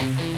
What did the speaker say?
Bye.